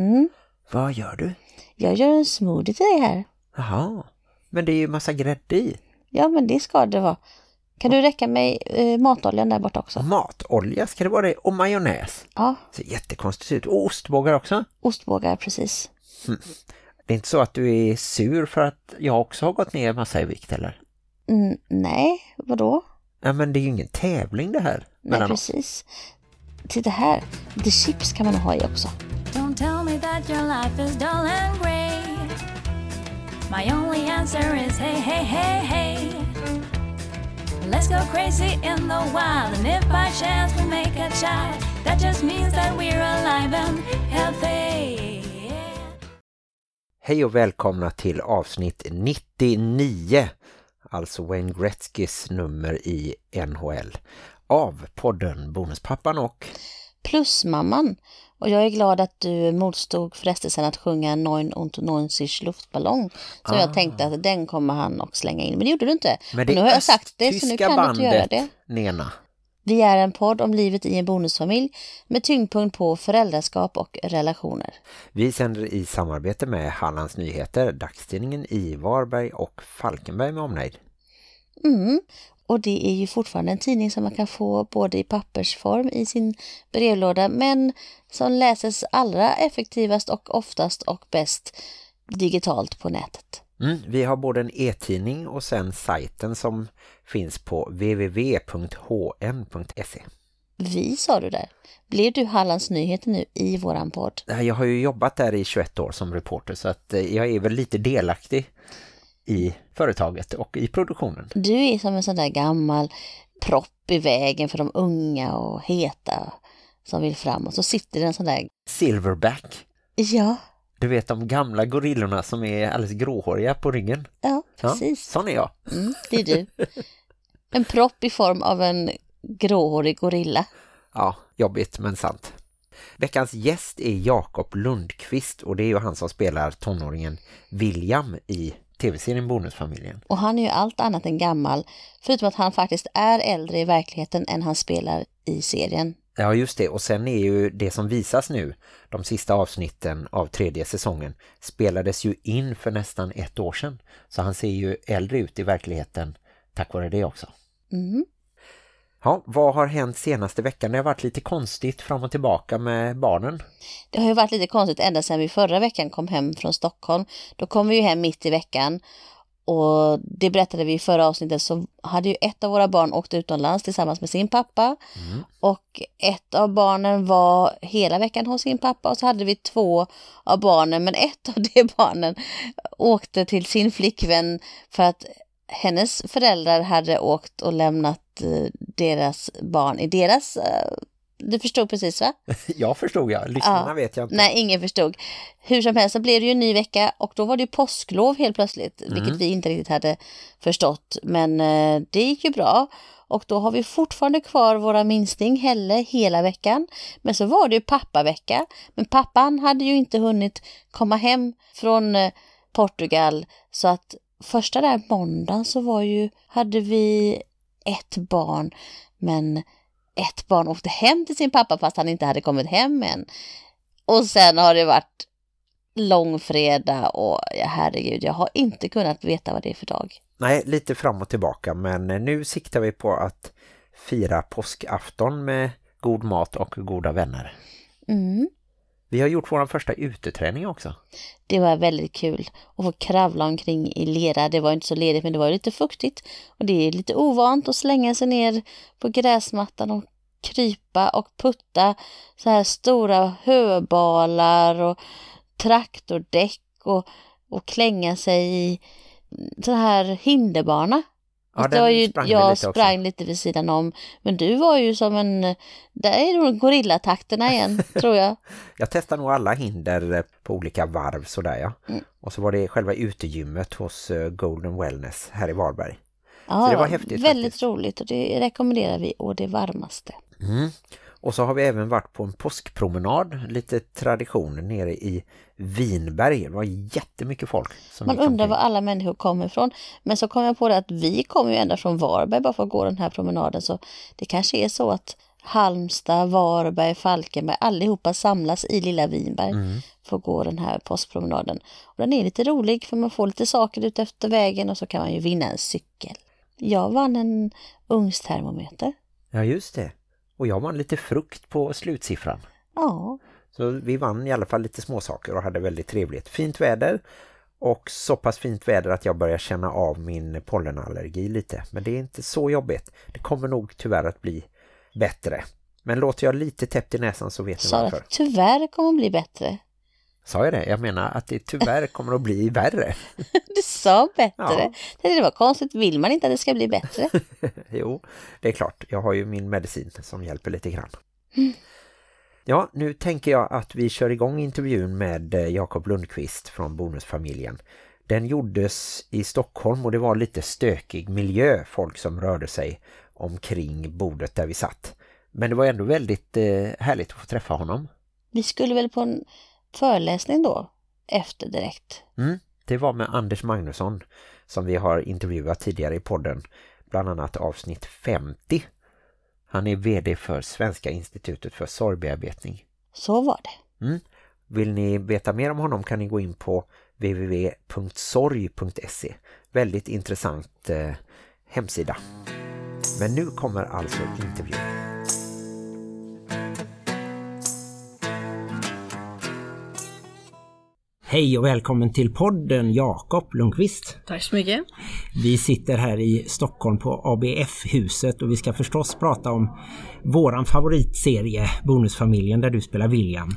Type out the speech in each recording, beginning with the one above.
Mm. Vad gör du? Jag gör en smoothie till dig här. Jaha, men det är ju massa grädde i. Ja, men det ska det vara. Kan du räcka mig eh, matoljan där borta också? Matolja ska det vara det och majonnäs. Ja, Ser jättekonstigt ut. Och ostbågar också. ostbågar precis. Det är inte så att du är sur för att jag också har gått ner massa i vikt eller? Mm, nej, vadå? Ja men det är ju ingen tävling det här. Nej, mellan oss. precis. Titta här, lite chips kan man ha i också. Don't tell me that your life is dull and grey. My only answer is hey, hey, hey, hey. Let's go crazy in the wild, and if by chance we make a child, that just means that we're alive and healthy. Hej och välkomna till avsnitt 99. Alltså Wayne Gretzkys nummer i NHL. Av podden Bonuspappan och... Plusmamman. Och jag är glad att du motstod frestelsen att sjunga Neun und neunzig luftballong. Så jag tänkte att den kommer han och slänga in. Men det gjorde du inte. Men Och nu har jag sagt det, så nu kan du inte göra bandet det. Nena. Vi är en podd om livet i en bonusfamilj med tyngdpunkt på föräldraskap och relationer. Vi sänder i samarbete med Hallands Nyheter, dagstidningen i Varberg och Falkenberg med omnejd. Mm. Och det är ju fortfarande en tidning som man kan få både i pappersform i sin brevlåda men som läses allra effektivast och oftast och bäst digitalt på nätet. Mm, vi har både en e-tidning och sen sajten som finns på www.hn.se. Vi sa du där. Blir du Hallands Nyheter nu i våran podd? Jag har ju jobbat där i 21 år som reporter så att eh, jag är väl lite delaktig i företaget och i produktionen. Du är som en sån där gammal propp i vägen för de unga och heta som vill framåt. Så sitter det en sån där... Silverback. Ja, Du vet de gamla gorillorna som är alldeles gråhåriga på ryggen. ja, Ja, precis. sån är jag. Mm, det är du. En propp i form av en gråhårig gorilla. Ja, jobbigt men sant. Veckans gäst är Jakob Lundqvist och det är ju han som spelar tonåringen William i tv-serien Bonusfamiljen. Och han är ju allt annat än gammal, förutom att han faktiskt är äldre i verkligheten än han spelar i serien. Ja just det, och sen är ju det som visas nu, de sista avsnitten av tredje säsongen, spelades ju in för nästan ett år sedan. Så han ser ju äldre ut i verkligheten tack vare det också. Mm. Ja, vad har hänt senaste veckan? Det har varit lite konstigt fram och tillbaka med barnen. Det har ju varit lite konstigt ända sedan vi förra veckan kom hem från Stockholm. Då kom vi ju hem mitt i veckan och det berättade vi i förra avsnittet så hade ju ett av våra barn åkt utomlands tillsammans med sin pappa och ett av barnen var hela veckan hos sin pappa och så hade vi två av barnen men ett av de barnen åkte till sin flickvän för att hennes föräldrar hade åkt och lämnat eh, deras barn i deras... eh, Du förstod precis va? Jag förstod jag, lyssnarna Ja. vet jag inte. Nej, ingen förstod. Hur som helst så blev det ju en ny vecka och då var det ju påsklov helt plötsligt, vilket vi inte riktigt hade förstått. Men eh, det gick ju bra och då har vi fortfarande kvar våra minsting Helle hela veckan. Men så var det ju pappavecka, men pappan hade ju inte hunnit komma hem från Portugal så att första där måndagen så var ju, hade vi ett barn men ett barn åkte hem till sin pappa fast han inte hade kommit hem än. Och sen har det varit långfredag och ja, herregud, jag har inte kunnat veta vad det är för dag. Nej, lite fram och tillbaka men nu siktar vi på att fira påskafton med god mat och goda vänner. Mm. Vi har gjort vår första uteträning också. Det var väldigt kul att få kravla omkring i lera. Det var inte så ledigt men det var lite fuktigt. Och det är lite ovant att slänga sig ner på gräsmattan och krypa och putta så här stora höbalar och traktordäck och, och klänga sig i så här hinderbana. Ja, det var den ju, sprang jag lite också. sprang lite vid sidan om. Men du var ju som en... Där är nog gorillatakterna igen, tror jag. Jag testade nog alla hinder eh, på olika varv sådär ja. Mm. Och så var det själva utegymmet hos eh, Golden Wellness här i Varberg. Ja, det var häftigt Väldigt faktiskt. roligt och det rekommenderar vi och det varmaste. Mm. Och så har vi även varit på en påskpromenad, lite tradition nere i Vinberg. Det var jättemycket folk. Man undrar var alla människor kommer ifrån. Men så kom jag på det att vi kommer ju ända från Varberg bara för att gå den här promenaden. Så det kanske är så att Halmstad, Varberg, Falkenberg, allihopa samlas i Lilla Vinberg för att gå den här påskpromenaden. Och den är lite rolig för man får lite saker ut efter vägen och så kan man ju vinna en cykel. Jag vann en ungstermometer. Ja, just det. Och jag vann lite frukt på slutsiffran. Ja, Så vi vann i alla fall lite småsaker och hade väldigt trevligt. Fint väder och så pass fint väder att jag börjar känna av min pollenallergi lite. Men det är inte så jobbigt. Det kommer nog tyvärr att bli bättre. Men låter jag lite täppt i näsan så vet ni varför. tyvärr kommer bli bättre. Sa jag det? Jag menar att det tyvärr kommer att bli värre. Du sa bättre. Ja. Det var konstigt, vill man inte att det ska bli bättre? jo, det är klart. Jag har ju min medicin som hjälper lite grann. Ja, nu tänker jag att vi kör igång intervjun med eh, Jakob Lundqvist från Bonusfamiljen. Den gjordes i Stockholm och det var lite stökig miljö, folk som rörde sig omkring bordet där vi satt. Men det var ändå väldigt eh, härligt att få träffa honom. Vi skulle väl på en föreläsning då, efter direkt. Mm, det var med Anders Magnusson som vi har intervjuat tidigare i podden, bland annat avsnitt 50. Han är vd för Svenska institutet för sorgbearbetning. Så var det. Mm. Vill ni veta mer om honom kan ni gå in på www.sorg.se. Väldigt intressant eh, hemsida. Men nu kommer alltså intervjun. Hej och välkommen till podden Jakob Lundqvist. Tack så mycket. Vi sitter här i Stockholm på ABF-huset och vi ska förstås prata om våran favoritserie Bonusfamiljen där du spelar William.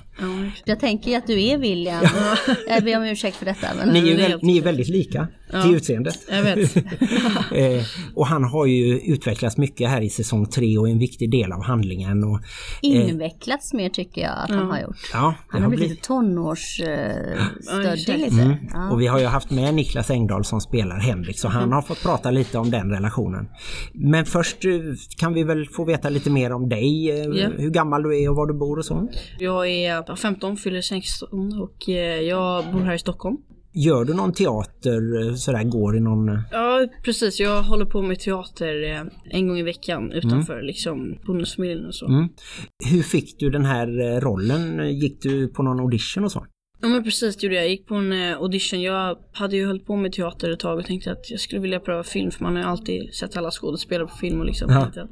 Jag tänker att du är William. Jag ber om ursäkt för detta. Men... Ni är, ju det är väl, ni är väldigt lika till utseendet. Jag vet. Eh, och han har ju utvecklats mycket här i säsong tre och är en viktig del av handlingen. Och, Invecklats mer tycker jag att han har gjort. ja, Han har blivit lite tonårsstöddig exakt. lite. Mm. Ja. Och vi har ju haft med Niklas Engdahl som spelar Henrik så han har fått prata lite om den relationen. Men först eh, kan vi väl få veta lite mer om dig, eh, Ja. hur gammal du är och var du bor och så. Jag är 15, fyller 16 och eh, jag bor här i Stockholm. Gör du någon teater eh, sådär, går i någon... eh, Ja, precis. Jag håller på med teater en gång i veckan utanför liksom bonusfamiljen och så. Mm. Hur fick du den här rollen? Gick du på någon audition och så? Ja men precis, det gjorde jag. Jag gick på en eh, audition. Jag hade ju hållit på med teater ett tag och tänkte att jag skulle vilja pröva film för man har ju alltid sett alla skådespelare på film och liksom Ja. tänkte att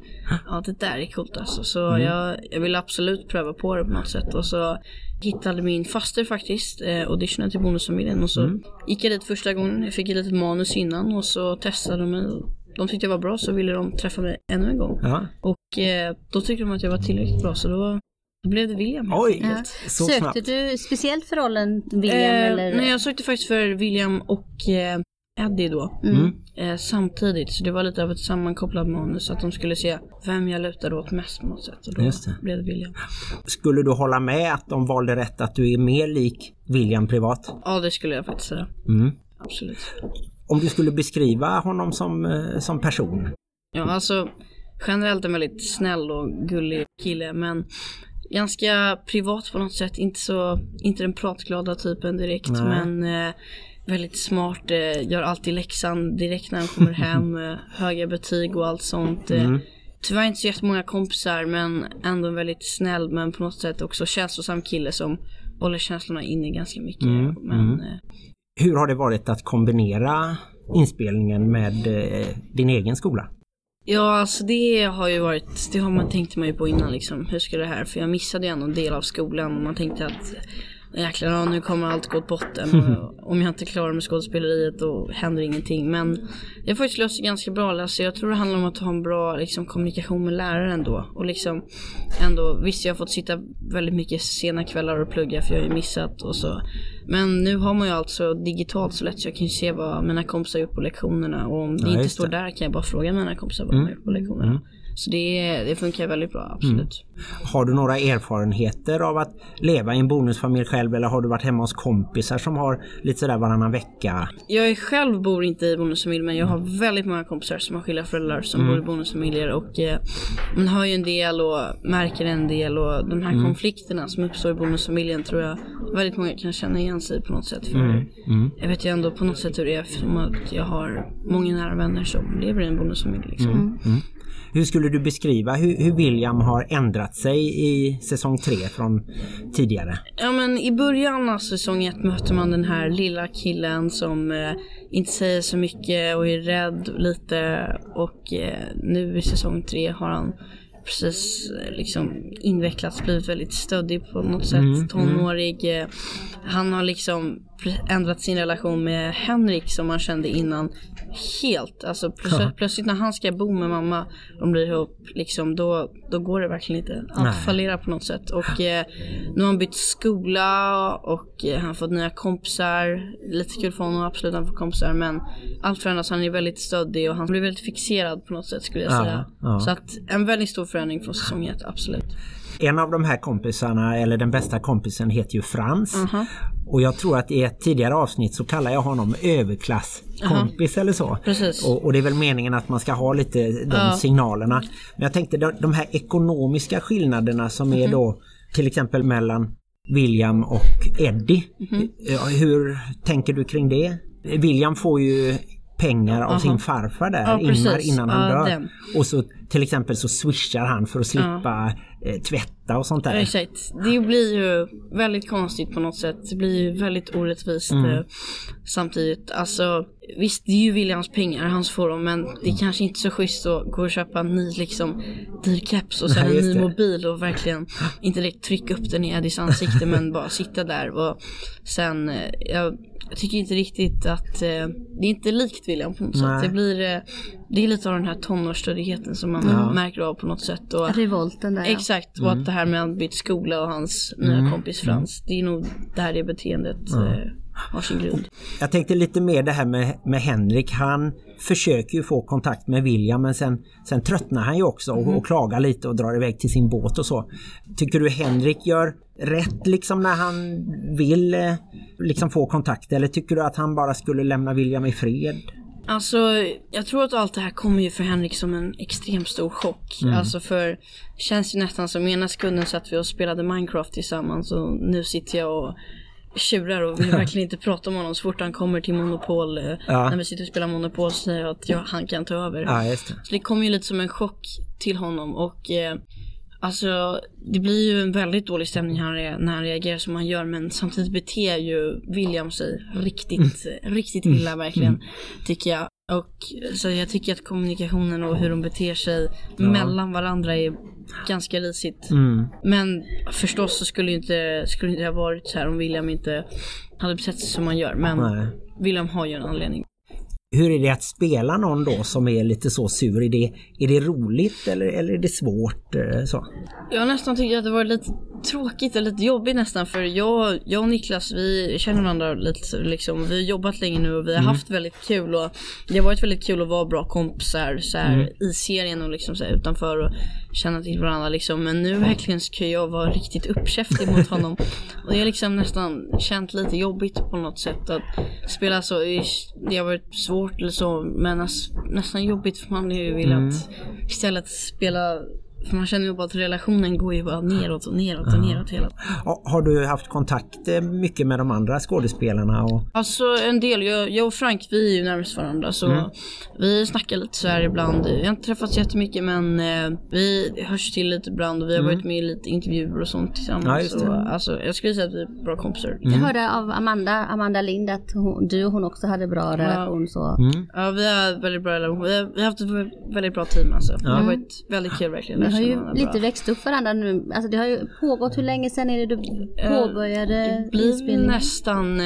ja, det där är coolt alltså. Så jag, jag ville absolut pröva på det på något sätt och så hittade min faster faktiskt eh, auditionen till Bonusfamiljen och så gick jag dit första gången. Jag fick ett litet manus innan och så testade de mig. De tyckte jag var bra så ville de träffa mig ännu en gång. Ja. Och eh, då tyckte de att jag var tillräckligt bra så då, då blev det William Oj, enkelt. så Sökte snabbt. du speciellt för rollen William? Eh, eller? Nej, jag sökte faktiskt för William och eh, Eddie då. Mm. Eh, samtidigt, så det var lite av ett sammankopplat manus. Så att de skulle se vem jag lutade åt mest på något sätt. Och då Just det. blev det William. Skulle du hålla med att de valde rätt att du är mer lik William privat? Ja, det skulle jag faktiskt säga. Mm. Absolut. Om du skulle beskriva honom som, eh, som person? Ja, alltså generellt en väldigt snäll och gullig kille. Men ganska privat på något sätt. Inte så, inte den pratglada typen direkt. Nej. Men eh, väldigt smart. Eh, gör alltid läxan direkt när han kommer hem. Eh, höga betyg och allt sånt. Eh, Mm. Tyvärr inte så jättemånga kompisar men ändå en väldigt snäll men på något sätt också känslosam kille som håller känslorna inne ganska mycket. Mm, Men mm. eh, Hur har det varit att kombinera inspelningen med din egen skola? Ja, alltså det har ju varit, det har man tänkt man ju på innan liksom. Hur ska det här? För jag missade ju ändå en del av skolan och man tänkte att jäklar, ja, nu kommer allt gå åt botten. Och om jag inte klarar med skådespeleriet då händer ingenting. Men jag har faktiskt löst det ganska bra. Alltså, jag tror det handlar om att ha en bra liksom, kommunikation med läraren då. Och liksom ändå, visst jag har fått sitta väldigt mycket sena kvällar och plugga för jag har ju missat och så. Men nu har man ju alltså digitalt så lätt så jag kan ju se vad mina kompisar gjort på lektionerna. Och om det Ja, inte står det. där kan jag bara fråga mina kompisar vad de har gjort på lektionerna. Så det, det funkar väldigt bra, absolut. Har du några erfarenheter av att leva i en bonusfamilj själv eller har du varit hemma hos kompisar som har lite sådär varannan vecka? Jag själv bor inte i bonusfamilj men jag har väldigt många kompisar som har skilda föräldrar som bor i bonusfamiljer och eh, man hör ju en del och märker en del och de här konflikterna som uppstår i bonusfamiljen tror jag väldigt många kan känna igen sig på något sätt. För Jag vet ju ändå på något sätt hur det är eftersom att jag har många nära vänner som lever i en bonusfamilj. Liksom. Hur skulle du beskriva hur, hur William har ändrat sig i säsong 3 från tidigare? Ja men i början av säsong ett möter man den här lilla killen som eh, inte säger så mycket och är rädd lite och eh, nu i säsong tre har han precis eh, liksom invecklats, blivit väldigt stöddig på något sätt, Mm, tonårig. Eh, han har liksom ändrat sin relation med Henrik som man kände innan helt. Alltså plötsligt, plötsligt när han ska bo med mamma, de blir ihop, liksom, då, då går det verkligen inte. Allt fallerar på något sätt. Och eh, nu har han bytt skola och eh, han fått nya kompisar. Lite kul för honom absolut, han får kompisar. Men allt förändras, han är väldigt stöddig och han blir väldigt fixerad på något sätt skulle jag Ja, säga. ja. Så att en väldigt stor förändring från säsong ett, absolut. En av de här kompisarna, eller den bästa kompisen, heter ju Frans. Aha. Och jag tror att i ett tidigare avsnitt så kallar jag honom överklasskompis eller så. Och, och det är väl meningen att man ska ha lite de Ja. signalerna. Men jag tänkte de, de här ekonomiska skillnaderna som är Mhm. då till exempel mellan William och Eddie. Mhm. Hur tänker du kring det? William får ju pengar av Aha. sin farfar där, Ja, Ingmar, innan han Ja, dör. den. Och så till exempel så swishar han för att slippa eh, tvätta och sånt där. Exakt. Det blir ju väldigt konstigt på något sätt. Det blir ju väldigt orättvist Mm. eh, samtidigt. Alltså visst, det är ju Williams pengar, han får dem, men det är kanske inte så schysst att gå och köpa en ny liksom dyr keps och sen en ny det. mobil och verkligen inte direkt trycka upp den i Eddies ansikte men bara sitta där och sen, eh, jag, jag tycker inte riktigt att, eh, det är inte likt William på något Nej. sätt. Det blir, eh, det är lite av den här tonårsstöddigheten som man märker av på något sätt. Och, Revolten där ja. Exakt, och att det här med att byta skola och hans nya kompis Frans, det är nog där det beteendet eh, har sin grund. Jag tänkte lite mer det här med, med Henrik. Han försöker ju få kontakt med William men sen, sen tröttnar han ju också och, och klagar lite och drar iväg till sin båt och så. Tycker du Henrik gör rätt liksom när han vill eh, liksom få kontakt eller tycker du att han bara skulle lämna William i fred? Alltså, jag tror att allt det här kommer ju för Henrik som en extremt stor chock. Alltså för, det känns ju nästan som ena sekunden satt vi och spelade Minecraft tillsammans och nu sitter jag och tjurar och vill verkligen inte prata om honom så fort han kommer till Monopol. eh, Ja. När vi sitter och spelar Monopol så säger jag att jag, han kan ta över. Ja, det. Så det kom ju lite som en chock till honom och eh, alltså det blir ju en väldigt dålig stämning när han, reagerar som han gör men samtidigt beter ju William sig riktigt, riktigt illa verkligen tycker jag. Och så jag tycker att kommunikationen och hur de beter sig mellan varandra är ganska risigt. Mm. Men förstås så skulle ju inte, skulle inte det ha varit så här om William inte hade betett sig som han gör. Men Nej. William har ju en anledning. Hur är det att spela någon då som är lite så sur? Är det, är det roligt eller, eller är det svårt? eh, Så? Jag nästan tycker att det var lite tråkigt eller lite jobbigt nästan för jag, jag och Niklas vi känner varandra lite liksom. Vi har jobbat länge nu och vi har haft väldigt kul och det har varit väldigt kul att vara bra kompisar så här, i serien och liksom så här, utanför och känna till varandra liksom. Men nu verkligen ska jag vara riktigt uppkäftig mot honom och det har liksom nästan känt lite jobbigt på något sätt att spela så. Det har varit svårt eller så men näs, nästan jobbigt för man hade ju velat istället spela för man känner ju bara att relationen går ju bara neråt och neråt och neråt hela tiden. Ha- Har du haft kontakt eh, mycket med de andra skådespelarna? Och... Alltså en del, jag, jag och Frank vi är ju närmast varandra så vi snackar lite så här ibland. Vi har inte träffats jättemycket men eh, vi hörs till lite ibland och vi har varit med i lite intervjuer och sånt tillsammans. Ja, just det. Så, alltså, jag skulle säga att vi är bra kompisar. Jag hörde av Amanda, Amanda Lind att hon, du och hon också hade bra relation så. Ja vi har väldigt bra relation. Vi har, vi har haft ett väldigt bra team alltså. Det har varit väldigt kul verkligen. Ni har ju lite bra. växt upp varandra nu. Alltså det har ju pågått, hur länge sedan är det du påbörjade Det blir inspelningen? nästan, eh,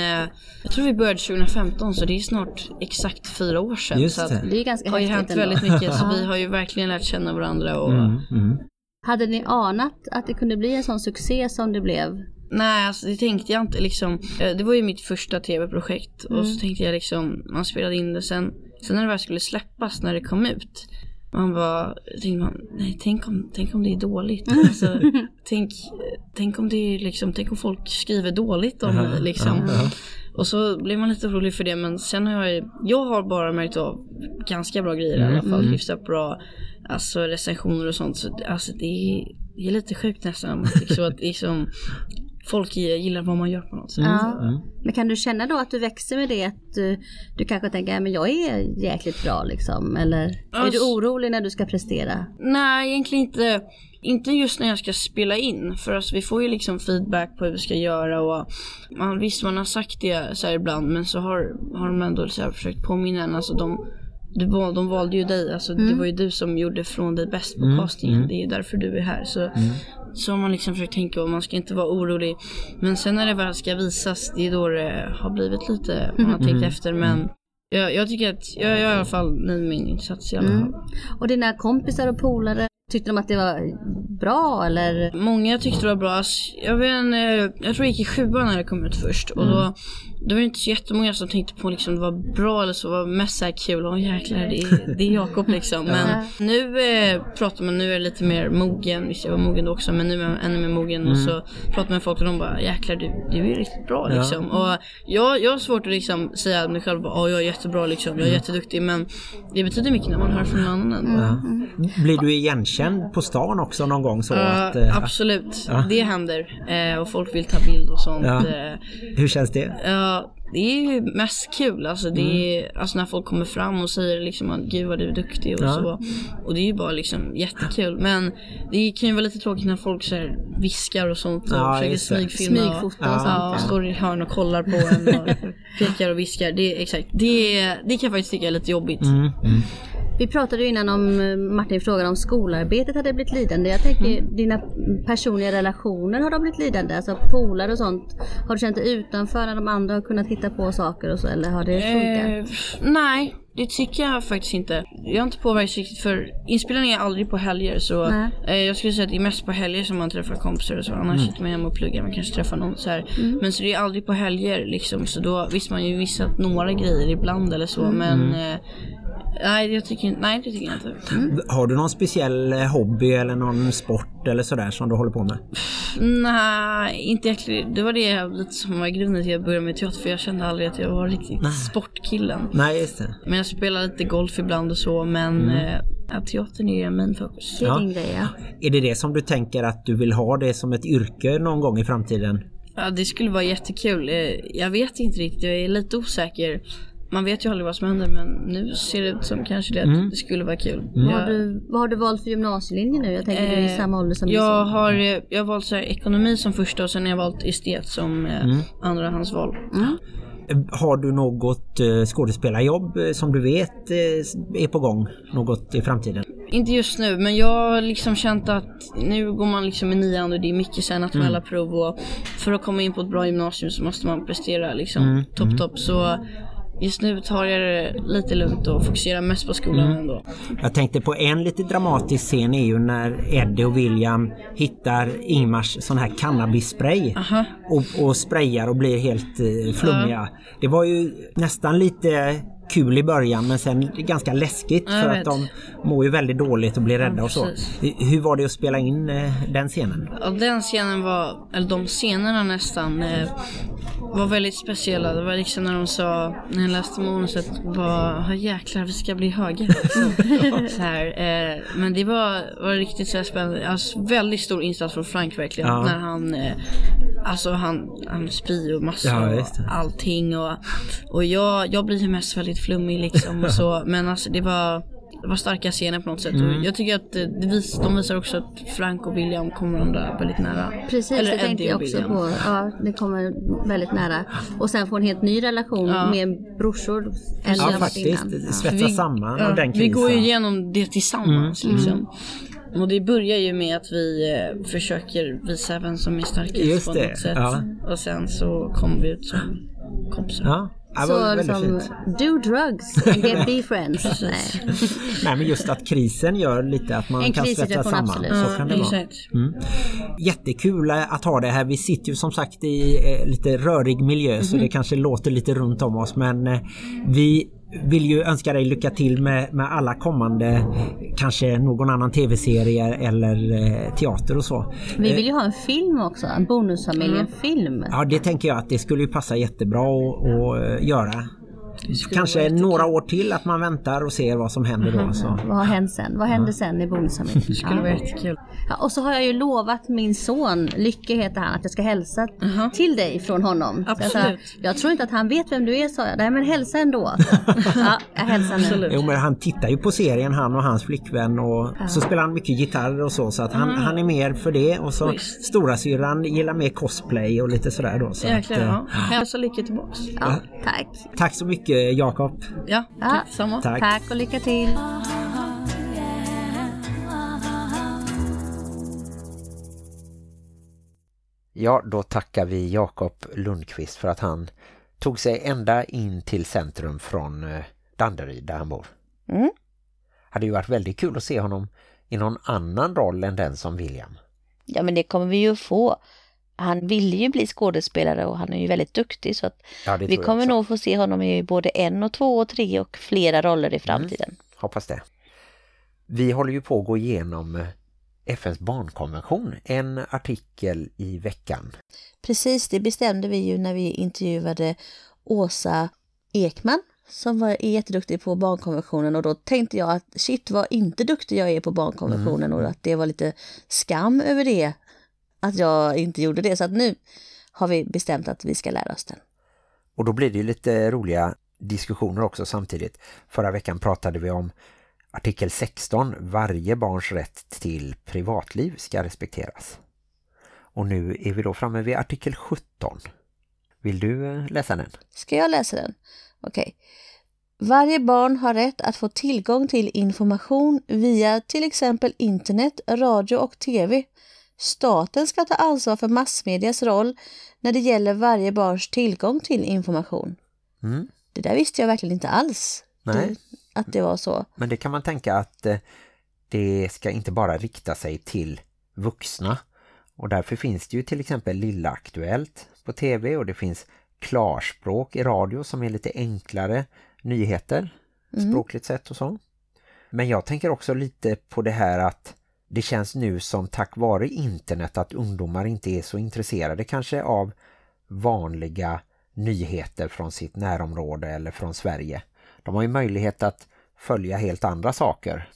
jag tror vi började 2015 så det är snart exakt fyra år sedan. Just så att det. Det är ju ganska Det har ju hänt ändå. väldigt mycket så vi har ju verkligen lärt känna varandra och Mm. Hade ni anat att det kunde bli en sån succé som det blev? Nej alltså det tänkte jag inte liksom. Eh, Det var ju mitt första tv-projekt och Mm. så tänkte jag liksom, man spelade in det sen. Sen när det väl skulle släppas, när det kom ut. Man bara, tänkte man, nej tänk om, tänk om det är dåligt. Alltså, tänk, tänk om det är liksom, tänk om folk skriver dåligt om mig liksom. Och så blev man lite orolig för det men sen har jag ju, jag har bara märkt av ganska bra grejer i alla fall. Hyfsat bra alltså recensioner och sånt. Så, alltså det är, det är lite sjukt nästan. Så att liksom folk gillar vad man gör på något sätt. Ja. Mm. Men kan du känna då att du växer med det? Att du, du kanske tänker att jag är jäkligt bra liksom? Eller är du Alltså- orolig när du ska prestera? Nej, egentligen inte. Inte just när jag ska spela in. För alltså, vi får ju liksom feedback på hur vi ska göra och man, visst man har sagt det så här ibland men så har, har de ändå så här försökt påminna en. Alltså de, du, de valde ju dig, alltså det var ju du som gjorde från dig bäst på castingen. Det är därför du är här. Så, så har man liksom försökt tänka och man ska inte vara orolig. Men sen när det väl ska visas, det är då det har blivit lite, man har tänkt efter. Men jag, jag tycker att, jag, jag är i alla fall nöjd med min insats i alla fall. Och dina kompisar och polare, tyckte de att det var bra eller? Många tyckte det var bra. Alltså, Jag, vet, jag tror jag gick i sjuan när det kom ut först. Och då, då var det inte så jättemånga som tänkte på liksom, det var bra eller så. Det var mest så här kul. Åh jäklar, det är, det är Jakob liksom. Men nu eh, pratar man, nu är det lite mer mogen. Visst jag var mogen då också. Men nu är jag ännu mer mogen. Och så pratar man med folk och de bara jäklar du, du är riktigt bra liksom. Och jag, jag har svårt att liksom säga mig själv att jag är jättebra liksom. Jag är jätteduktig. Men det betyder mycket när man hör från någon annan. ändå. Blir du igenkänd på stan också någon gång så Ja, att... eh, absolut, det händer. Eh, och folk vill ta bild och sånt. Ja. Eh, Hur känns det? Ja, det är ju mest kul. Alltså, det Mm. är, alltså när folk kommer fram och säger liksom att gud vad du är duktig och Ja. så. Och det är ju bara liksom jättekul. Men det kan ju vara lite tråkigt när folk så här viskar och sånt och Ja, försöker smygfilma. Smygfota och och, sånt, ja, ja. och står i hörn och kollar på en och pekar och viskar. Det, exakt. Det, det kan jag faktiskt tycka är lite jobbigt. Mm. Vi pratade ju innan om, eh, Martin frågade om skolarbetet hade blivit lidande. Jag tänker dina personliga relationer har de blivit lidande? Alltså polare och sånt. Har du känt dig utanför när de andra har kunnat hitta på saker och så eller har det funkat? Eh, nej, det tycker jag faktiskt inte. Jag har inte påverkats riktigt för inspelning är aldrig på helger så eh, jag skulle säga att det är mest på helger som man träffar kompisar och så. Annars sitter man hemma och pluggar, man kanske träffar någon så här. Men så det är aldrig på helger liksom så då visst man ju missat några grejer ibland eller så men eh, Nej, jag tycker, inte- nej det tycker jag inte. Har du någon speciell eh, hobby eller någon sport eller sådär som du håller på med? Nej, inte egentligen. Det var det lite som var grunden till att jag började med teater för jag kände aldrig att jag var riktigt sportkillen. Nej, just det. Men jag spelar lite golf ibland och så men eh, ja, teatern är ju min fokus. Det är Ja. din grej ja. Är det det som du tänker att du vill ha det som ett yrke någon gång i framtiden? Ja det skulle vara jättekul. Eh, Jag vet inte riktigt, jag är lite osäker. Man vet ju aldrig vad som händer men nu ser det ut som kanske det att det skulle vara kul. Vad, har du, vad har du valt för gymnasielinje nu? Jag tänker du är i eh, samma ålder som jag din son. har, eh, jag har valt så här, ekonomi som första och sen har jag valt estet som eh, andrahandsval. Eh, Har du något eh, skådespelarjobb eh, som du vet eh, är på gång? Något i framtiden? Inte just nu, men jag har liksom känt att nu går man liksom i nian och det är mycket sen nationella prov och för att komma in på ett bra gymnasium så måste man prestera liksom topp topp. Så just nu tar jag det lite lugnt och fokuserar mest på skolan ändå. Jag tänkte på en lite dramatisk scen är ju när Eddie och William hittar Ingmars sån här cannabisspray Aha. och, och sprayar och blir helt eh, flummiga. Det var ju nästan lite kul i början men sen ganska läskigt Ja, jag för vet. att de mår ju väldigt dåligt och blir rädda och så. Hur var det att spela in eh, den scenen? Ja, den scenen var, eller de scenerna nästan, eh, var väldigt speciella. Det var liksom när de sa, när jag läste manuset, bara "Ja, jäklar vi ska bli höga. Så, här, eh, men det var, var riktigt så spännande. Alltså, väldigt stor insats från Frank verkligen. Ja. När han, eh, alltså han, han spyr och massor Ja, och allting. Och, och jag, jag blir ju mest väldigt flummig liksom. Och så, men alltså det var det var starka scener på något sätt. Mm. Jag tycker att eh, det vis, de visar också att Frank och William kommer varandra väldigt nära. Precis, Eller det tänkte jag och också William. på. Ja, det kommer väldigt nära. Och sen få en helt ny relation Ja. med brorsor. än Ja det faktiskt, innan. det Ja. svetsar samman ja, av den vi krisen. går ju igenom det tillsammans Mm, liksom. Och det börjar ju med att vi eh, försöker visa vem som är starkast Just på det, något sätt. ja. Och sen så kommer vi ut som kompisar. Ja, det var Så väldigt liksom, fint. do drugs and get be friends. Nej. Nej men just att krisen gör lite att man En kan krissituation, samman. absolut. Så kan det vara. Exakt. Jättekul att ha det här. Vi sitter ju som sagt i eh, lite rörig miljö så det kanske låter lite runt om oss men eh, vi vill ju önska dig lycka till med, med alla kommande kanske någon annan tv-serie eller eh, teater och så. Vi vill ju ha en film också, en Bonusfamiljen-film. Ja det tänker jag att det skulle ju passa jättebra att, att eh, göra. Kanske några år till att man väntar och ser vad som händer då. Så. Vad har hänt sen? Vad hände sen i bonusfamiljen? Det skulle vara jättekul. Ja, och så har jag ju lovat min son, Lycke heter han, att jag ska hälsa till dig från honom. Så jag, sa, Absolut. jag tror inte att han vet vem du är, sa jag. Nej men hälsa ändå. ja, jag hälsar nu. Absolut. Jo men han tittar ju på serien han och hans flickvän och så spelar han mycket gitarr och så så att han, han är mer för det och så Schysst. stora syran gillar mer cosplay och lite sådär då. Så Jäklar, att, eh, ja. Hälsa lycka tillbaks. Ja, tack. Tack så mycket Jakob. Ja, Ja. tack samma. Tack. Tack och lycka till. Ja, då tackar vi Jakob Lundqvist för att han tog sig ända in till centrum från eh, Danderyd där han bor. Mm. Hade ju varit väldigt kul att se honom i någon annan roll än den som William. Ja men det kommer vi ju få. Han ville ju bli skådespelare och han är ju väldigt duktig så att Ja, vi kommer nog få se honom i både en och två och tre och flera roller i framtiden. Hoppas det. Vi håller ju på att gå igenom eh, FNs barnkonvention, en artikel i veckan. Precis, det bestämde vi ju när vi intervjuade Åsa Ekman som var, jätteduktig på barnkonventionen och då tänkte jag att shit vad inte duktig jag är på barnkonventionen och att det var lite skam över det att jag inte gjorde det. Så att nu har vi bestämt att vi ska lära oss den. Och då blir det ju lite roliga diskussioner också samtidigt. Förra veckan pratade vi om artikel 16. Varje barns rätt till privatliv ska respekteras. Och nu är vi då framme vid artikel 17. Vill du eh, läsa den? Ska jag läsa den? Okej. Varje barn har rätt att få tillgång till information via till exempel internet, radio och tv. Staten ska ta ansvar för massmedias roll när det gäller varje barns tillgång till information. Mm. Det där visste jag verkligen inte alls. Det, att det var så. Men det kan man tänka att eh, det ska inte bara rikta sig till vuxna. Och därför finns det ju till exempel Lilla Aktuellt på tv och det finns klarspråk i radio som är lite enklare nyheter, språkligt sett och så. Men jag tänker också lite på det här att det känns nu som tack vare internet att ungdomar inte är så intresserade kanske av vanliga nyheter från sitt närområde eller från Sverige. De har ju möjlighet att följa helt andra saker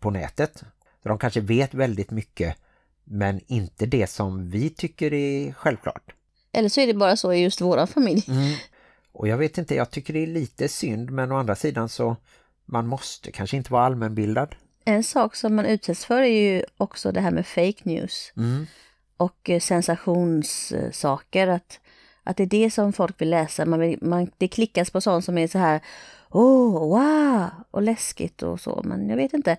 på nätet. De kanske vet väldigt mycket men inte det som vi tycker är självklart. Eller så är det bara så i just våran familj. Och jag vet inte, jag tycker det är lite synd men å andra sidan så man måste kanske inte vara allmänbildad. En sak som man utsätts för är ju också det här med fake news. Mm. och eh, sensationssaker. Att, att det är det som folk vill läsa. Man vill, man, det klickas på sånt som är så här åh, oh, wow, och läskigt och så. Men jag vet inte.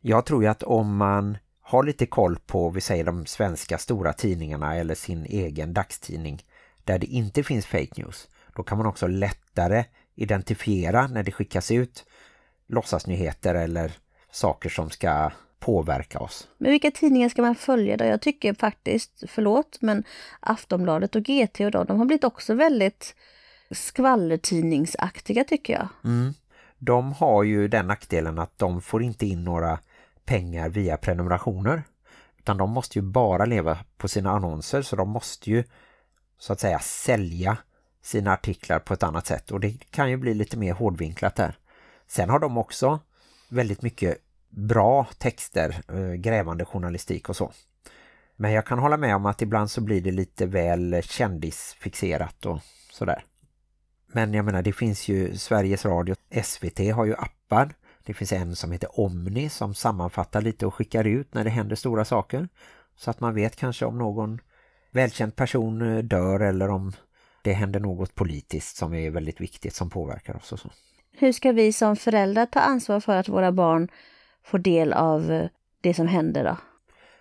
Jag tror ju att om man har lite koll på, vi säger de svenska stora tidningarna eller sin egen dagstidning där det inte finns fake news, då kan man också lättare identifiera när det skickas ut låtsasnyheter eller saker som ska påverka oss. Men vilka tidningar ska man följa då? Jag tycker faktiskt, förlåt, men Aftonbladet och GT och då, de har blivit också väldigt skvallertidningsaktiga tycker jag. De har ju den nackdelen att de får inte in några pengar via prenumerationer. Utan de måste ju bara leva på sina annonser så de måste ju så att säga sälja sina artiklar på ett annat sätt. Och det kan ju bli lite mer hårdvinklat där. Sen har de också väldigt mycket bra texter, eh, grävande journalistik och så. Men jag kan hålla med om att ibland så blir det lite väl kändisfixerat och sådär. Men jag menar, det finns ju Sveriges Radio, SVT har ju appar. Det finns en som heter Omni som sammanfattar lite och skickar ut när det händer stora saker. Så att man vet kanske om någon välkänd person eh, dör eller om det händer något politiskt som är väldigt viktigt som påverkar oss och så. Hur ska vi som föräldrar ta ansvar för att våra barn får del av eh, det som händer då?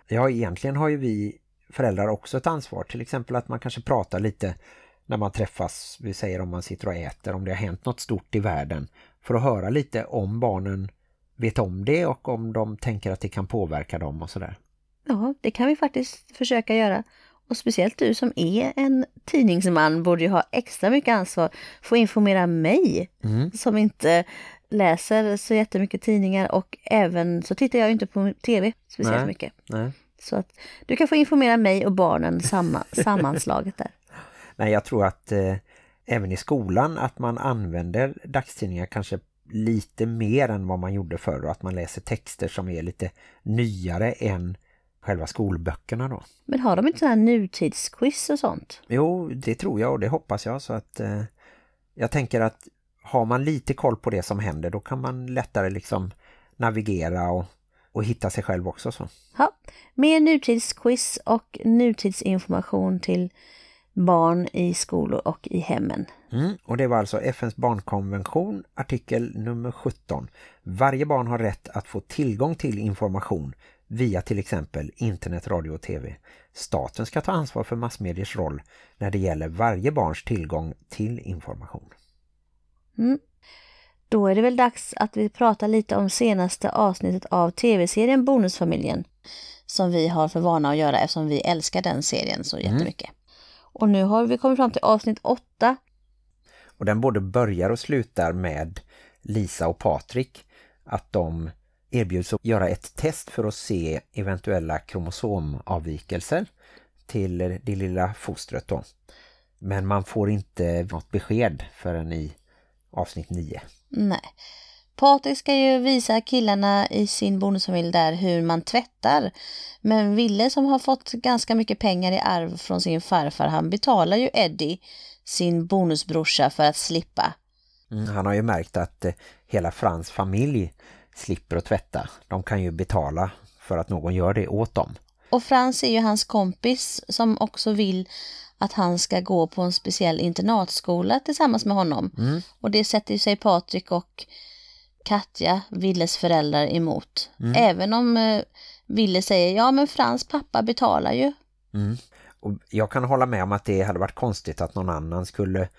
Ja, egentligen har ju vi föräldrar också ett ansvar. Till exempel att man kanske pratar lite när man träffas, vi säger om man sitter och äter, om det har hänt något stort i världen. För att höra lite om barnen vet om det och om de tänker att det kan påverka dem och sådär. Ja, det kan vi faktiskt försöka göra. Och speciellt du som är en tidningsman borde ju ha extra mycket ansvar för att informera mig som inte läser så jättemycket tidningar och även så tittar jag inte på tv speciellt Nej. mycket. Nej. Så att du kan få informera mig och barnen samma, sammanslaget där. Nej, jag tror att eh, även i skolan att man använder dagstidningar kanske lite mer än vad man gjorde förr och att man läser texter som är lite nyare än själva skolböckerna då. Men har de inte sådana här nutidsquiz och sånt? Jo, det tror jag och det hoppas jag så att eh, jag tänker att har man lite koll på det som händer då kan man lättare liksom navigera och, och hitta sig själv också så. Ja, mer nutidsquiz och nutidsinformation till barn i skolor och i hemmen. Mm, och det var alltså FNs barnkonvention, artikel nummer 17. Varje barn har rätt att få tillgång till information via till exempel internet, radio och tv. Staten ska ta ansvar för massmediers roll när det gäller varje barns tillgång till information. Mm. Då är det väl dags att vi pratar lite om senaste avsnittet av tv-serien Bonusfamiljen som vi har för vana att göra eftersom vi älskar den serien så jättemycket. Och nu har vi kommit fram till avsnitt 8. Och den både börjar och slutar med Lisa och Patrik att de erbjuds att göra ett test för att se eventuella kromosomavvikelser till det lilla fostret då. Men man får inte något besked förrän i avsnitt 9. Nej. Patrik ska ju visa killarna i sin bonusfamilj där hur man tvättar. Men Ville som har fått ganska mycket pengar i arv från sin farfar, han betalar ju Eddie, sin bonusbrorsa, för att slippa. Mm, han har ju märkt att eh, hela Frans familj slipper att tvätta. De kan ju betala för att någon gör det åt dem. Och Frans är ju hans kompis som också vill att han ska gå på en speciell internatskola tillsammans med honom. Mm. Och det sätter sig Patrik och Katja, Villes föräldrar, emot. Mm. Även om eh, Ville säger, ja men Frans pappa betalar ju. Mm. Och jag kan hålla med om att det hade varit konstigt att någon annan skulle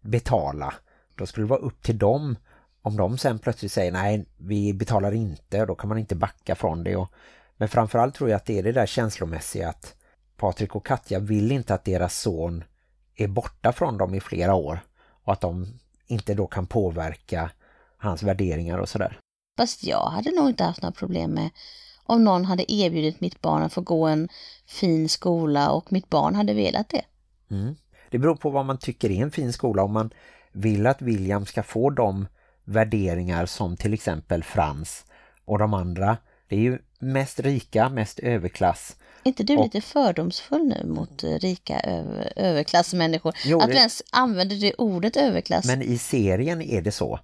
betala. Då skulle det vara upp till dem. Om de sen plötsligt säger nej, vi betalar inte, då kan man inte backa från det. Och, men framförallt tror jag att det är det där känslomässiga att Patrik och Katja vill inte att deras son är borta från dem i flera år. Och att de inte då kan påverka hans värderingar och sådär. Fast jag hade nog inte haft några problem med om någon hade erbjudit mitt barn att få gå en fin skola och mitt barn hade velat det. Mm. Det beror på vad man tycker är en fin skola. Om man vill att William ska få de värderingar som till exempel Frans och de andra. Det är ju mest rika, mest överklass. Är inte du Och- lite fördomsfull nu mot eh, rika över, överklassmänniskor? Jo, att det- du ens använder det ordet överklass. Men i serien är det så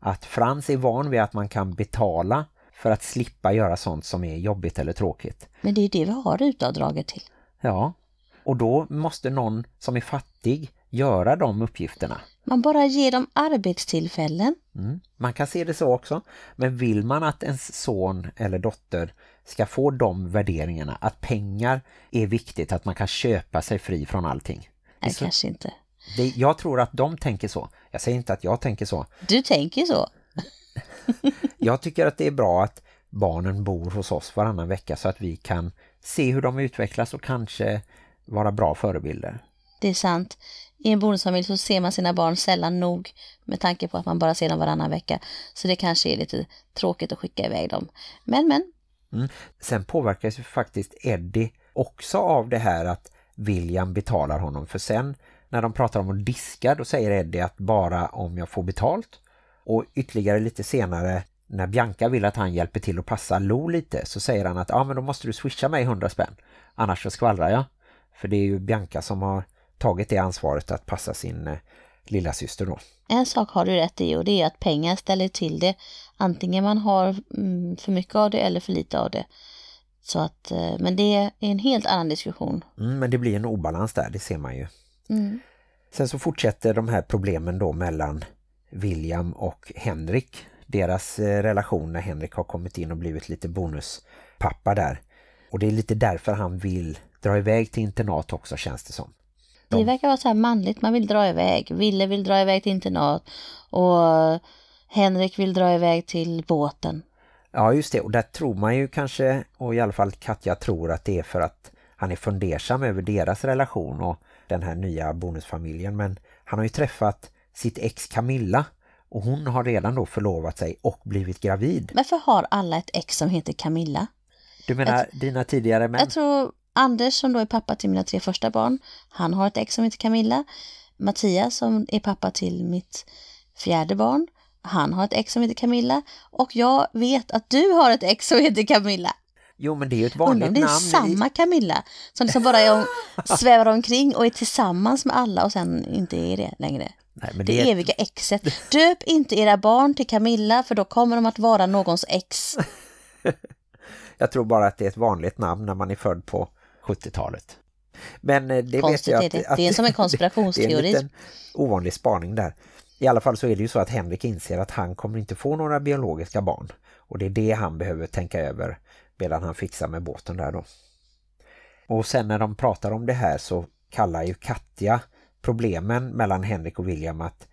att Frans är van vid att man kan betala för att slippa göra sånt som är jobbigt eller tråkigt. Men det är det vi har utavdraget till. Ja, och då måste någon som är fattig göra de uppgifterna. Man bara ger dem arbetstillfällen. Mm. Man kan se det så också. Men vill man att ens son eller dotter ska få de värderingarna, att pengar är viktigt, att man kan köpa sig fri från allting. Nej, så- kanske inte. det, jag tror att de tänker så. Jag säger inte att jag tänker så. Du tänker så. Jag tycker att det är bra att barnen bor hos oss varannan vecka så att vi kan se hur de utvecklas och kanske vara bra förebilder. Det är sant. I en bonusfamilj så ser man sina barn sällan nog med tanke på att man bara ser dem varannan vecka. Så det kanske är lite tråkigt att skicka iväg dem. Men, men. Mm. Sen påverkas ju faktiskt Eddie också av det här att William betalar honom. För sen när de pratar om att diska då säger Eddie att bara om jag får betalt. Och ytterligare lite senare när Bianca vill att han hjälper till att passa Lo lite så säger han att ja men då måste du swisha mig 100 spänn. Annars så skvallrar jag. För det är ju Bianca som har tagit det ansvaret att passa sin eh, lilla syster då. En sak har du rätt i och det är att pengar ställer till det. Antingen man har mm, för mycket av det eller för lite av det. Så att, eh, men det är en helt annan diskussion. Mm, men det blir en obalans där, det ser man ju. Mm. Sen så fortsätter de här problemen då mellan William och Henrik. Deras eh, relation när Henrik har kommit in och blivit lite bonuspappa där. Och det är lite därför han vill dra iväg till internat också känns det som. Det verkar vara så här manligt, man vill dra iväg. Ville vill dra iväg till internat och Henrik vill dra iväg till båten. Ja just det, och där tror man ju kanske, och i alla fall Katja tror att det är för att han är fundersam över deras relation och den här nya bonusfamiljen. Men han har ju träffat sitt ex Camilla och hon har redan då förlovat sig och blivit gravid. Varför har alla ett ex som heter Camilla? Du menar dina tidigare män? Jag tror Anders som då är pappa till mina tre första barn, han har ett ex som heter Camilla. Mattias som är pappa till mitt fjärde barn. Han har ett ex som heter Camilla och jag vet att du har ett ex som heter Camilla. Jo, men det är ju ett vanligt om det är namn. samma Camilla som liksom bara är om, svävar omkring och är tillsammans med alla och sen inte är det längre. Nej, men Det, det är eviga exet. Döp inte era barn till Camilla för då kommer de att vara någons ex. Jag tror bara att det är ett vanligt namn när man är född på 70-talet. Men eh, det Konstigt vet jag är att, det. att Det är som en Det är konspirationsteori. en liten ovanlig spaning där. I alla fall så är det ju så att Henrik inser att han kommer inte få några biologiska barn. Och det är det han behöver tänka över medan han fixar med båten där då. Och sen när de pratar om det här så kallar ju Katja problemen mellan Henrik och William att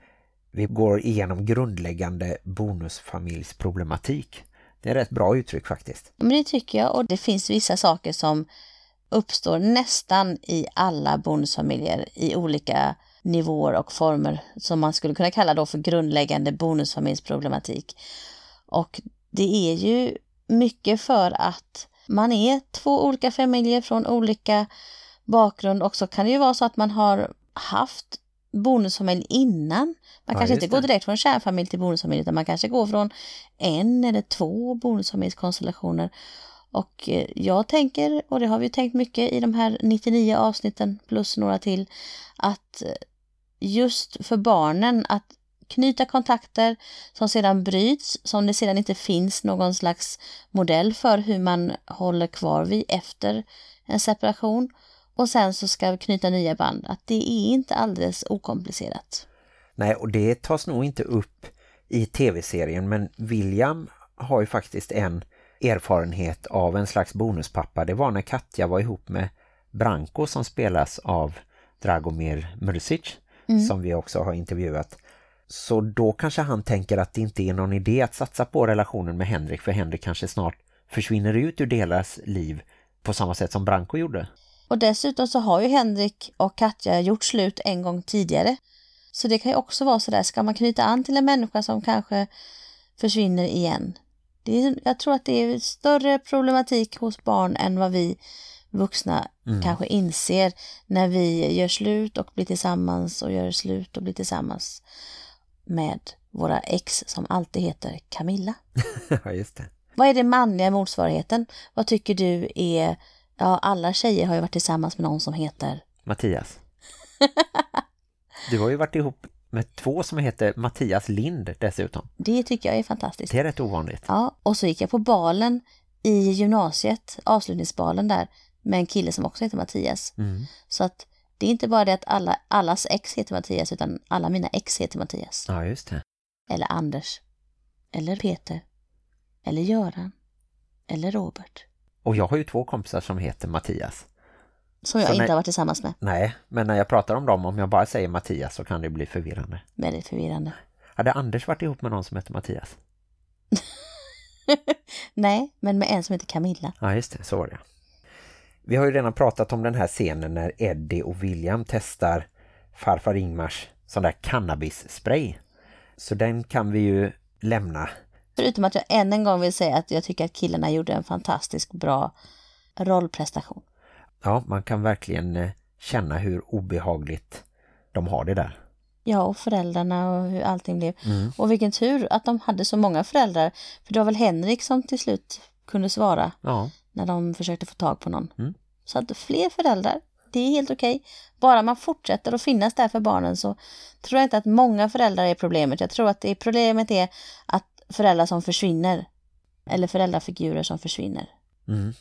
vi går igenom grundläggande bonusfamiljsproblematik. Det är rätt bra uttryck faktiskt. Men det tycker jag och det finns vissa saker som uppstår nästan i alla bonusfamiljer i olika nivåer och former som man skulle kunna kalla då för grundläggande bonusfamiljsproblematik. Och det är ju mycket för att man är två olika familjer från olika bakgrund och så kan det ju vara så att man har haft bonusfamilj innan. Man Ja, kanske inte går direkt från kärnfamilj till bonusfamilj utan man kanske går från en eller två bonusfamiljskonstellationer. Och eh, jag tänker, och det har vi tänkt mycket i de här 99 avsnitten plus några till, att eh, just för barnen att knyta kontakter som sedan bryts, som det sedan inte finns någon slags modell för hur man håller kvar vid efter en separation. Och sen så ska vi knyta nya band. Att det är inte alldeles okomplicerat. Nej, och det tas nog inte upp i tv-serien men William har ju faktiskt en erfarenhet av en slags bonuspappa. Det var när Katja var ihop med Branko som spelas av Dragomir Mrsic som vi också har intervjuat. Så då kanske han tänker att det inte är någon idé att satsa på relationen med Henrik för Henrik kanske snart försvinner ut ur deras liv på samma sätt som Branko gjorde. Och dessutom så har ju Henrik och Katja gjort slut en gång tidigare. Så det kan ju också vara sådär, ska man knyta an till en människa som kanske försvinner igen? Det är, jag tror att det är större problematik hos barn än vad vi vuxna kanske inser när vi gör slut och blir tillsammans och gör slut och blir tillsammans med våra ex som alltid heter Camilla. ja, just det. Vad är det manliga motsvarigheten? Vad tycker du är, ja alla tjejer har ju varit tillsammans med någon som heter Mattias. Du har ju varit ihop med två som heter Mattias Lind dessutom. Det tycker jag är fantastiskt. Det är rätt ovanligt. Ja, och så gick jag på balen i gymnasiet, avslutningsbalen där, med en kille som också heter Mattias. Mm. Så att det är inte bara det att alla, allas ex heter Mattias, utan alla mina ex heter Mattias. Ja, just det. Eller Anders. Eller Peter. Eller Göran. Eller Robert. Och jag har ju två kompisar som heter Mattias. Som jag Så inte när- har varit tillsammans med. Nej, men när jag pratar om dem, om jag bara säger Mattias så kan det bli förvirrande. Väldigt förvirrande. Hade Anders varit ihop med någon som heter Mattias? Nej, men med en som heter Camilla. Ja, just det. Så var det. Vi har ju redan pratat om den här scenen när Eddie och William testar farfar Ingmars sån där cannabisspray. Så den kan vi ju lämna. Förutom att jag än en gång vill säga att jag tycker att killarna gjorde en fantastiskt bra rollprestation. Ja, man kan verkligen eh, känna hur obehagligt de har det där. Ja, och föräldrarna och hur allting blev. Och vilken tur att de hade så många föräldrar. För det var väl Henrik som till slut kunde svara Ja, när de försökte få tag på någon. Mm. Så att fler föräldrar, det är helt okej. Bara man fortsätter att finnas där för barnen så tror jag inte att många föräldrar är problemet. Jag tror att det problemet är att föräldrar som försvinner. Eller föräldrafigurer som försvinner. mm.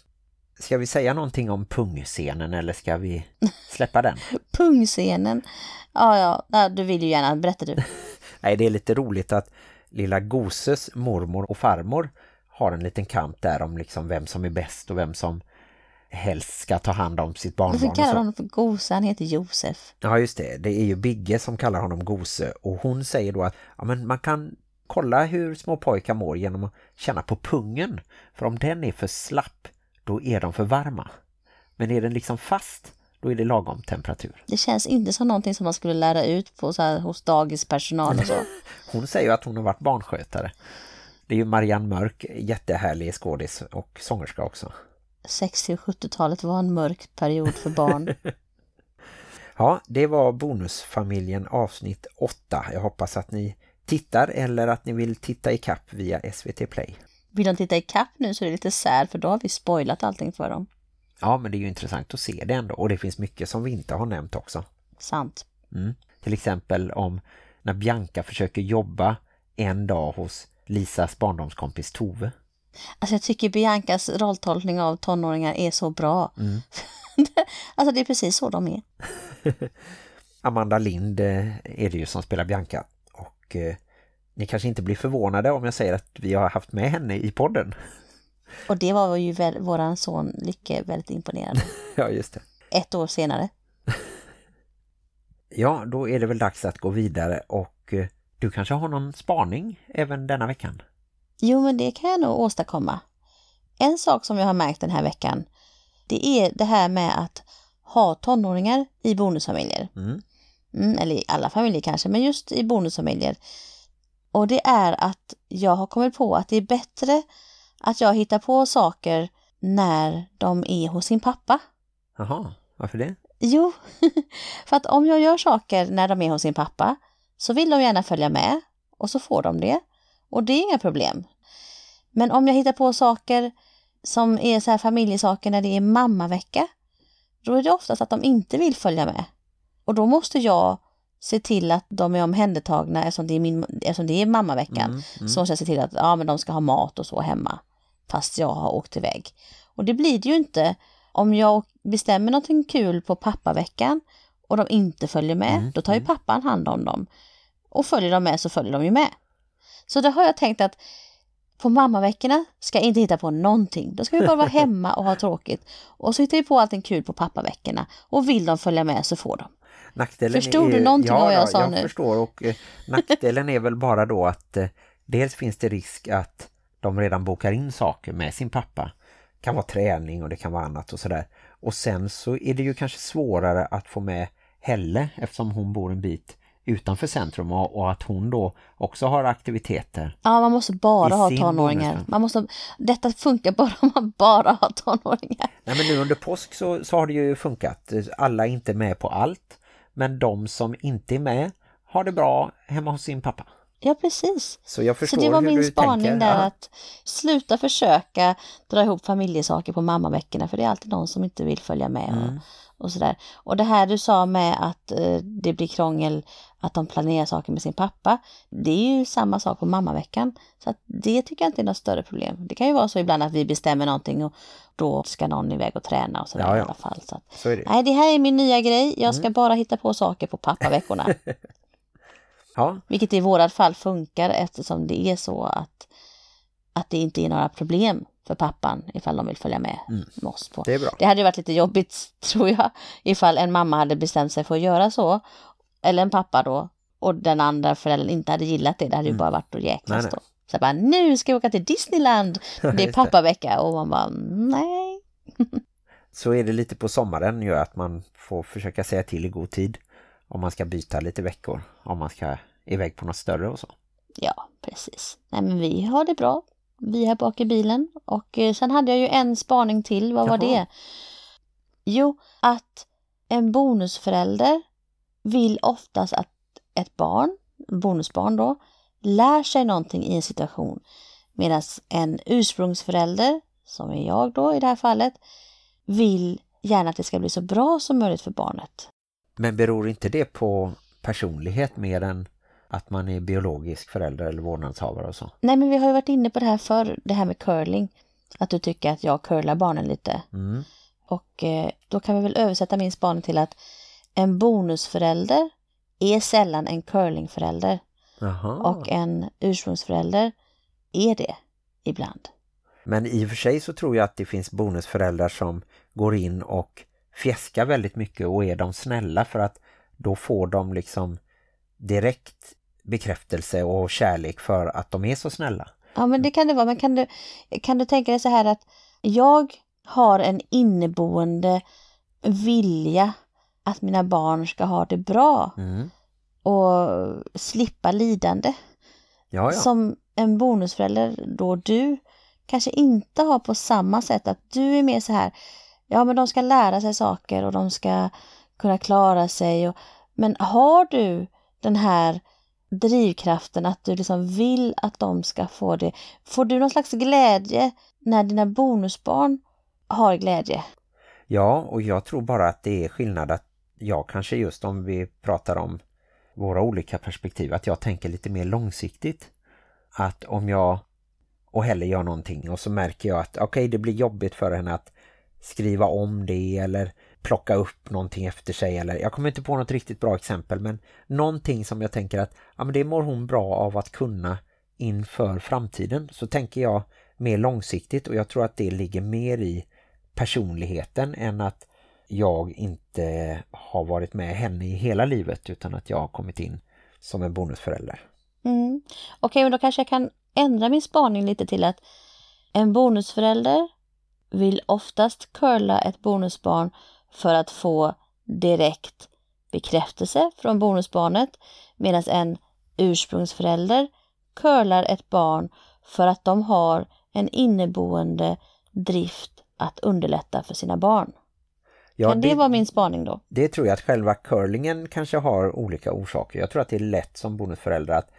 Ska vi säga någonting om pungscenen eller ska vi släppa den? Pungscenen. Ja, ja, du vill ju gärna. Berätta du. Nej, det är lite roligt att lilla Goses mormor och farmor har en liten kamp där om liksom vem som är bäst och vem som helst ska ta hand om sitt barnbarn. Varför kallar honom för Gosa? Han heter Josef. Ja, just det. Det är ju Bigge som kallar honom Gose och hon säger då att ja, men man kan kolla hur små pojkar mår genom att känna på pungen. För om den är för slapp, då är de för varma. Men är den liksom fast, då är det lagom temperatur. Det känns inte som någonting som man skulle lära ut på så här, hos dagispersonal och så. Hon säger ju att hon har varit barnskötare. Det är ju Marianne Mörk, jättehärlig skådis och sångerska också. 60- och 70-talet var en mörk period för barn. Ja, det var Bonusfamiljen avsnitt 8. Jag hoppas att ni tittar eller att ni vill titta i kapp via SVT Play. Vill de titta i kapp nu så är det lite sär för då har vi spoilat allting för dem. Ja, men det är ju intressant att se det ändå. Och det finns mycket som vi inte har nämnt också. Sant. Mm. Till exempel om när Bianca försöker jobba en dag hos Lisas barndomskompis Tove. Alltså jag tycker Biancas rolltolkning av tonåringar är så bra. Mm. alltså det är precis så de är. Amanda Lind eh, är det ju som spelar Bianca. Och eh, ni kanske inte blir förvånade om jag säger att vi har haft med henne i podden. Och det var ju väl, våran son Lycke väldigt imponerad. ja, just det. Ett år senare. Ja, då är det väl dags att gå vidare och eh, du kanske har någon spaning även denna veckan? Jo, men det kan jag nog åstadkomma. En sak som jag har märkt den här veckan, det är det här med att ha tonåringar i bonusfamiljer. Mm. Mm, eller i alla familjer kanske, men just i bonusfamiljer. Och det är att jag har kommit på att det är bättre att jag hittar på saker när de är hos sin pappa. Jaha, varför det? Jo, för att om jag gör saker när de är hos sin pappa så vill de gärna följa med och så får de det. Och det är inga problem. Men om jag hittar på saker som är så här familjesaker när det är mammavecka, då är det oftast att de inte vill följa med. Och då måste jag se till att de är omhändertagna eftersom det är, min, eftersom det är mammaveckan. Mm, mm. Så måste jag se till att ja, men de ska ha mat och så hemma fast jag har åkt iväg. Och det blir det ju inte om jag bestämmer någonting kul på pappaveckan och de inte följer med, Mm, då tar ju mm. pappan hand om dem. Och följer de med så följer de ju med. Så då har jag tänkt att på mammaveckorna ska jag inte hitta på någonting. Då ska vi bara vara hemma och ha tråkigt. Och så hittar vi på allting kul på pappaveckorna. Och vill de följa med så får de. Nackdelen Förstod är, du någonting ja, av vad jag ja, sa jag nu? förstår och eh, nackdelen är väl bara då att eh, dels finns det risk att de redan bokar in saker med sin pappa. Det kan vara träning och det kan vara annat och sådär. Och sen så är det ju kanske svårare att få med Helle eftersom hon bor en bit utanför centrum och, och att hon då också har aktiviteter. Ja, man måste bara ha tonåringar. Man måste, detta funkar bara om man bara har tonåringar. Nej men nu under påsk så, så har det ju funkat. Alla är inte med på allt. Men de som inte är med har det bra hemma hos sin pappa. Ja, precis. Så jag förstår Så det var hur min du spaning tänker. där Ja. att sluta försöka dra ihop familjesaker på mammaveckorna för det är alltid någon som inte vill följa med Mm. och, och sådär. Och det här du sa med att eh, det blir krångel att de planerar saker med sin pappa. Det är ju samma sak på mammaveckan. Så att det tycker jag inte är något större problem. Det kan ju vara så ibland att vi bestämmer någonting och då ska någon iväg och träna och sådär Ja, ja. i alla fall. Så att, Så det. nej, det här är min nya grej. Jag ska Mm. bara hitta på saker på pappaveckorna. Ja, Vilket i vårat fall funkar eftersom det är så att, att det inte är några problem för pappan ifall de vill följa med Mm. med oss på. det är bra. Det hade ju varit lite jobbigt tror jag ifall en mamma hade bestämt sig för att göra så. Eller en pappa då. Och den andra föräldern inte hade gillat det. Det hade ju Mm. bara varit att Nej, jäklas nej. då. Så jag bara, nu ska jag åka till Disneyland. Det är pappavecka. Och man bara, nej. Så är det lite på sommaren ju att man får försöka säga till i god tid om man ska byta lite veckor. Om man ska iväg på något större och så. Ja, precis. Nej men vi har det bra. Vi här bak i bilen. Och eh, sen hade jag ju en spaning till. Vad var Jaha. det? Jo, att en bonusförälder vill oftast att ett barn, bonusbarn då, lär sig någonting i en situation. Medan en ursprungsförälder, som är jag då i det här fallet, vill gärna att det ska bli så bra som möjligt för barnet. Men beror inte det på personlighet mer än att man är biologisk förälder eller vårdnadshavare och så? Nej men vi har ju varit inne på det här förr, det här med curling. Att du tycker att jag curlar barnen lite. Mm. Och eh, då kan vi väl översätta min spaning till att en bonusförälder är sällan en curlingförälder Jaha. och en ursprungsförälder är det ibland. Men i och för sig så tror jag att det finns bonusföräldrar som går in och fjäskar väldigt mycket och är de snälla för att då får de liksom direkt bekräftelse och kärlek för att de är så snälla. Ja men det kan det vara, men kan du, kan du tänka dig så här att jag har en inneboende vilja att mina barn ska ha det bra Mm. Och slippa lidande. Ja, ja. som en bonusförälder då du kanske inte har på samma sätt att du är mer så här ja men de ska lära sig saker och de ska kunna klara sig. Och, men har du den här drivkraften att du liksom vill att de ska få det? Får du någon slags glädje när dina bonusbarn har glädje? Ja, och jag tror bara att det är skillnad att jag kanske just om vi pratar om våra olika perspektiv, att jag tänker lite mer långsiktigt. Att om jag och Helle gör någonting och så märker jag att okej okay, det blir jobbigt för henne att skriva om det eller plocka upp någonting efter sig eller jag kommer inte på något riktigt bra exempel men någonting som jag tänker att ja, men det mår hon bra av att kunna inför framtiden så tänker jag mer långsiktigt och jag tror att det ligger mer i personligheten än att jag inte har varit med henne i hela livet utan att jag har kommit in som en bonusförälder. Mm. Okej, okay, men då kanske jag kan ändra min spaning lite till att en bonusförälder vill oftast curla ett bonusbarn för att få direkt bekräftelse från bonusbarnet medan en ursprungsförälder curlar ett barn för att de har en inneboende drift att underlätta för sina barn. Ja, kan det, det vara min spaning då? Det tror jag att själva curlingen kanske har olika orsaker. Jag tror att det är lätt som bonusförälder att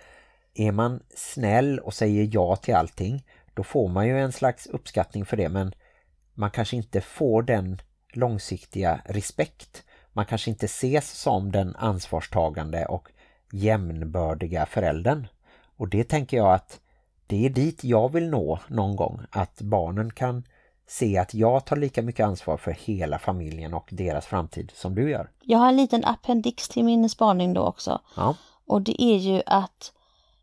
är man snäll och säger ja till allting då får man ju en slags uppskattning för det men man kanske inte får den långsiktiga respekt. Man kanske inte ses som den ansvarstagande och jämnbördiga föräldern. Och det tänker jag att det är dit jag vill nå någon gång. Att barnen kan se att jag tar lika mycket ansvar för hela familjen och deras framtid som du gör. Jag har en liten appendix till min spaning då också. Ja. Och det är ju att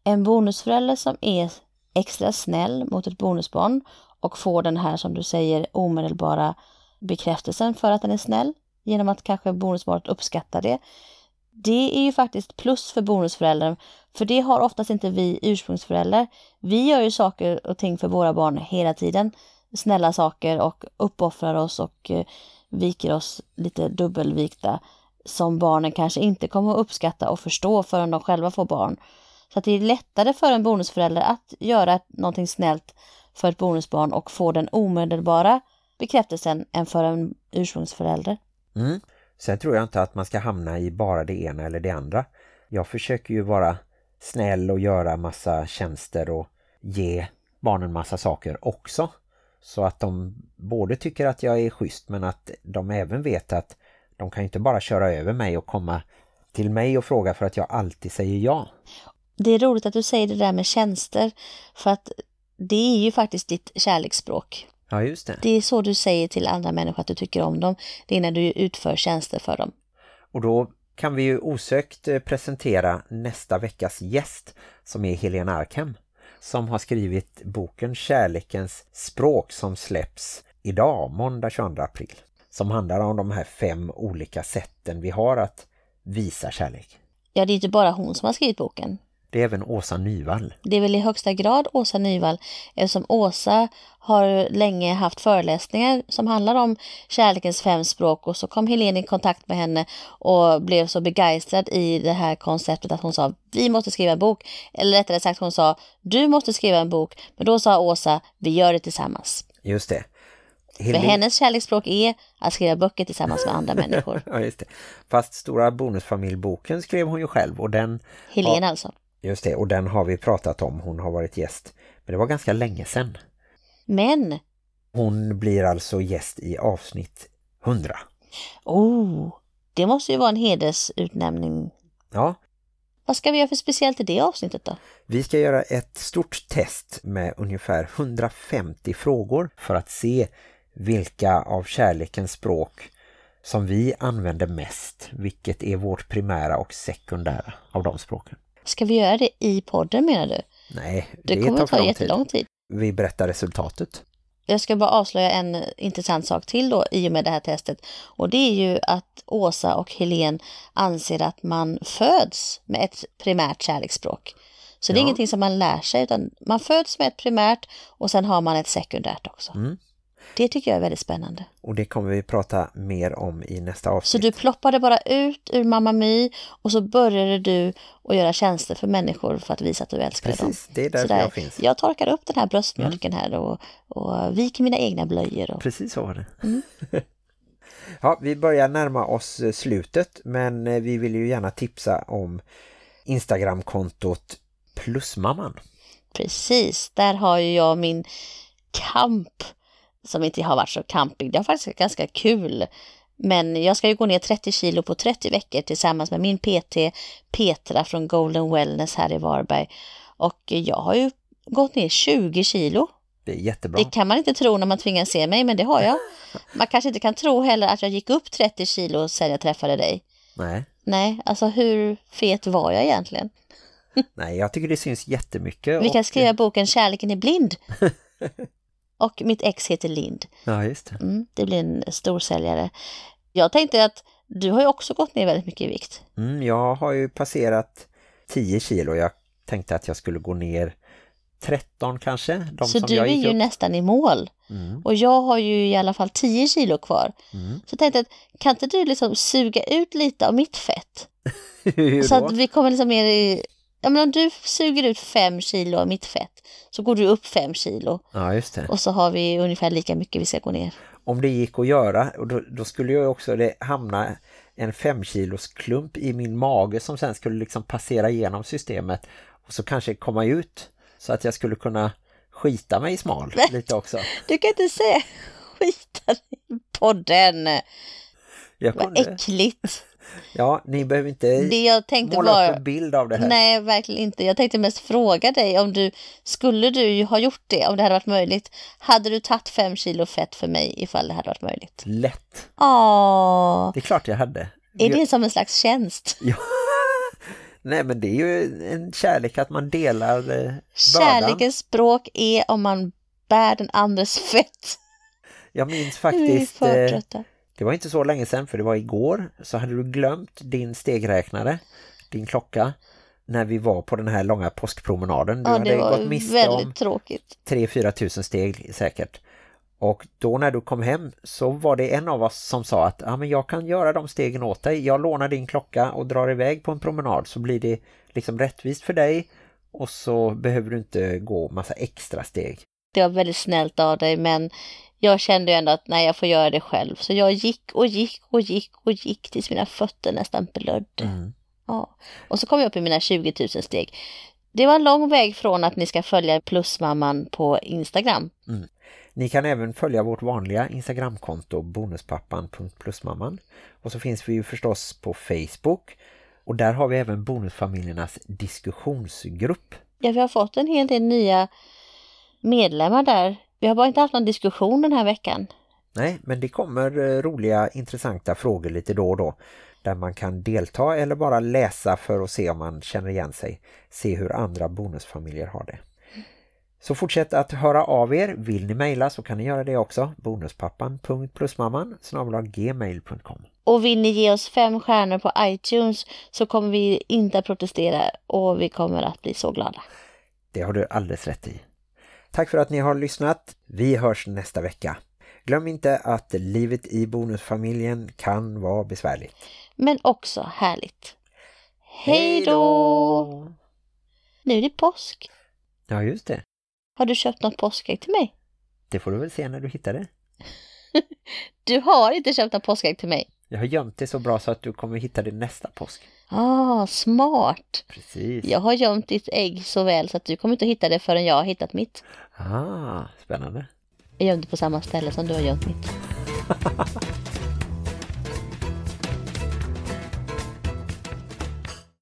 en bonusförälder som är extra snäll mot ett bonusbarn och får den här som du säger omedelbara bekräftelsen för att den är snäll genom att kanske bonusbarnet uppskattar det. Det är ju faktiskt plus för bonusföräldern för det har oftast inte vi ursprungsföräldrar. Vi gör ju saker och ting för våra barn hela tiden. Snälla saker och uppoffrar oss och eh, viker oss lite dubbelvikta som barnen kanske inte kommer att uppskatta och förstå förrän de själva får barn. Så att det är lättare för en bonusförälder att göra någonting snällt för ett bonusbarn och få den omedelbara bekräftelsen än för en ursprungsförälder. Mm. Sen tror jag inte att man ska hamna i bara det ena eller det andra. Jag försöker ju vara snäll och göra massa tjänster och ge barnen massa saker också. Så att de både tycker att jag är schysst men att de även vet att de kan inte bara köra över mig och komma till mig och fråga för att jag alltid säger ja. Det är roligt att du säger det där med tjänster för att det är ju faktiskt ditt kärleksspråk. Ja, just det. Det är så du säger till andra människor att du tycker om dem. Det är när du utför tjänster för dem. Och då kan vi ju osökt eh, presentera nästa veckas gäst som är Helena Arkhem som har skrivit boken Kärlekens språk som släpps idag, måndag 22 april. Som handlar om de här fem olika sätten vi har att visa kärlek. Ja, det är inte bara hon som har skrivit boken. Det är även Åsa Nyvall. Det är väl i högsta grad Åsa Nyvall eftersom Åsa har länge haft föreläsningar som handlar om kärlekens fem språk och så kom Helene i kontakt med henne och blev så begeistrad i det här konceptet att hon sa vi måste skriva en bok. Eller rättare sagt hon sa du måste skriva en bok men då sa Åsa vi gör det tillsammans. Just det. Helene... För hennes kärleksspråk är att skriva böcker tillsammans med andra människor. ja, just det. Fast Stora bonusfamiljboken skrev hon ju själv och den... Helene har... alltså. Just det, och den har vi pratat om. Hon har varit gäst. Men det var ganska länge sedan. Men? Hon blir alltså gäst i avsnitt 100. Oh, det måste ju vara en hedersutnämning. Ja. Vad ska vi göra för speciellt i det avsnittet då? Vi ska göra ett stort test med ungefär 150 frågor för att se vilka av kärlekens språk som vi använder mest. Vilket är vårt primära och sekundära av de språken. Ska vi göra det i podden menar du? Nej, det, det kommer ta jättelång tid. Vi berättar resultatet. Jag ska bara avslöja en intressant sak till då i och med det här testet. Och det är ju att Åsa och Helen anser att man föds med ett primärt kärleksspråk. Så det är ja. ingenting som man lär sig utan man föds med ett primärt och sen har man ett sekundärt också. Mm. Det tycker jag är väldigt spännande. Och det kommer vi prata mer om i nästa avsnitt. Så du ploppade bara ut ur Mamma My och så började du att göra tjänster för människor för att visa att du älskar Precis, dem. Precis, det är därför där, jag finns. Jag torkar upp den här bröstmjölken mm. här och, och viker mina egna blöjor. Och... Precis så var det. Mm. Ja, vi börjar närma oss eh, slutet men eh, vi vill ju gärna tipsa om Instagramkontot Plusmamman. Precis, där har ju jag min kamp som inte har varit så camping. Det har faktiskt varit ganska kul. Men jag ska ju gå ner 30 kilo på 30 veckor tillsammans med min PT Petra från Golden Wellness här i Varberg. Och jag har ju gått ner 20 kilo. Det är jättebra. Det kan man inte tro när man tvingas se mig, men det har jag. Man kanske inte kan tro heller att jag gick upp 30 kilo sen jag träffade dig. Nej. Nej, alltså hur fet var jag egentligen? Nej, jag tycker det syns jättemycket. Vi kan och- skriva boken Kärleken är blind. Och mitt ex heter Lind. Ja, just det. Mm, det blir en storsäljare. Jag tänkte att du har ju också gått ner väldigt mycket i vikt. Mm, jag har ju passerat 10 kilo. Jag tänkte att jag skulle gå ner 13 kanske. Så du är ju upp. nästan i mål. Mm, Och jag har ju i alla fall 10 kilo kvar. mm. Så jag tänkte att kan inte du liksom suga ut lite av mitt fett? Så att vi kommer liksom ner i... Ja men om du suger ut 5 kilo av mitt fett så går du upp 5 kilo. Ja, just det. Och så har vi ungefär lika mycket vi ska gå ner. Om det gick att göra, och då, då skulle jag också det hamna en 5 kilos klump i min mage som sen skulle liksom passera igenom systemet och så kanske komma ut så att jag skulle kunna skita mig smal lite också. Du kan inte säga skita i podden. Jag Vad äckligt. Ja, ni behöver inte Det jag tänkte måla var... upp en bild av det här. Nej, verkligen inte. Jag tänkte mest fråga dig om du, skulle du ha gjort det om det hade varit möjligt? Hade du tagit fem kilo fett för mig ifall det hade varit möjligt? Lätt. Åh, Det är klart jag hade. är det som en slags tjänst? Nej men det är ju en kärlek att man delar eh, bördan. Kärlekens språk är om man bär den andres fett. Jag minns Vi faktiskt, för eh. Det var inte så länge sedan för det var igår, så hade du glömt din stegräknare, din klocka, när vi var på den här långa påskpromenaden. Du Ja, hade gått miste väldigt om tråkigt. 3-4 tusen steg säkert. Och då när du kom hem så var det en av oss som sa att ah, men jag kan göra de stegen åt dig. Jag lånar din klocka och drar iväg på en promenad så blir det liksom rättvist för dig och så behöver du inte gå massa extra steg. Det var väldigt snällt av dig, men jag kände ju ändå att nej, jag får göra det själv. Så jag gick och gick och gick och gick tills mina fötter nästan blödde. Mm. Ja. Och så kom jag upp i mina 20 000 steg. Det var en lång väg från att ni ska följa Plusmamman på Instagram. Ni kan även följa vårt vanliga Instagramkonto bonuspappan.plusmamman och så finns vi ju förstås på Facebook och där har vi även bonusfamiljernas diskussionsgrupp. Ja, vi har fått en hel del nya medlemmar där. Vi har bara inte haft någon diskussion den här veckan. Nej, men det kommer eh, roliga, intressanta frågor lite då och då där man kan delta eller bara läsa för att se om man känner igen sig. Se hur andra bonusfamiljer har det. Så fortsätt att höra av er. Vill ni mejla så kan ni göra det också. bonuspappan.plusmamman gmail.com Och vill ni ge oss fem stjärnor på iTunes så kommer vi inte att protestera och vi kommer att bli så glada. Det har du alldeles rätt i. Tack för att ni har lyssnat. Vi hörs nästa vecka. Glöm inte att livet i bonusfamiljen kan vara besvärligt. Men också härligt. Hej då! Nu är det påsk. Ja, just det. Har du köpt något påskägg till mig? Det får du väl se när du hittar det. Du har inte köpt något påskägg till mig. Jag har gömt det så bra så att du kommer hitta det nästa påsk. Ah, smart. Precis. Jag har gömt ditt ägg så väl så att du kommer inte att hitta det förrän jag har hittat mitt. Ah, spännande. Jag gömde på samma ställe som du har gömt mitt.